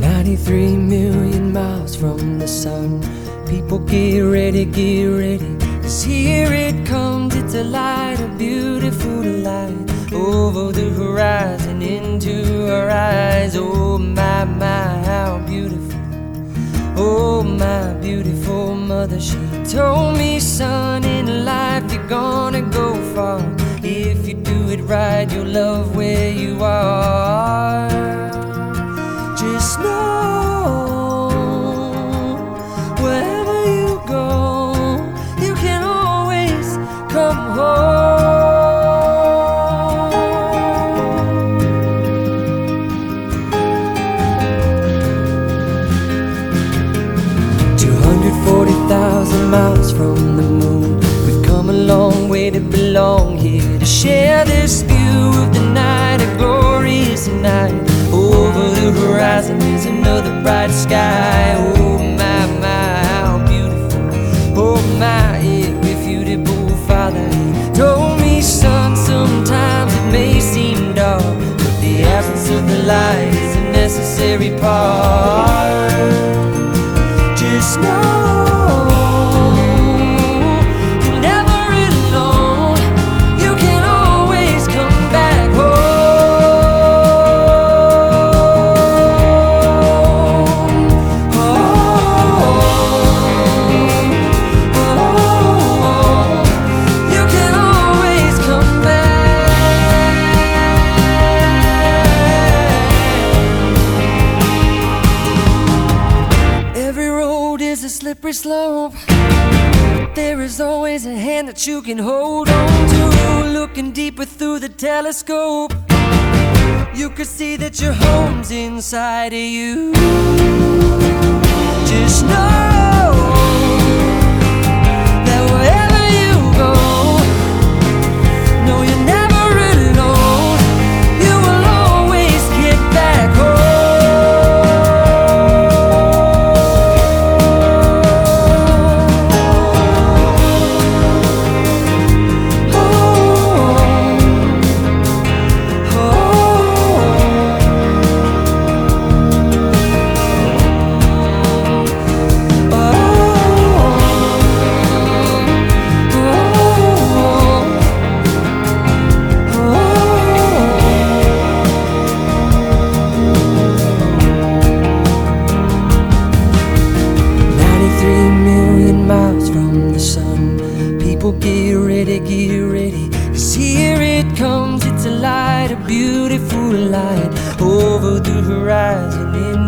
Ninety-three million miles from the sun. People get ready, get ready. Cause here it comes, it's a light, a beautiful light. Over the horizon, into our eyes. Oh my, my, how beautiful. Oh my beautiful mother, she told me, son, in life you're gonna go far. If you do it right, you'll love where you are. Come home. 240,000 miles from the moon. We've come a long way to belong here, to share this view of the night, a glorious night. Over the horizon is another bright sky. Is a necessary part. Just know slippery slope. There is always a hand that you can hold on to. Looking deeper through the telescope, you could see that your home's inside of you. Just know beautiful light. Over the horizon.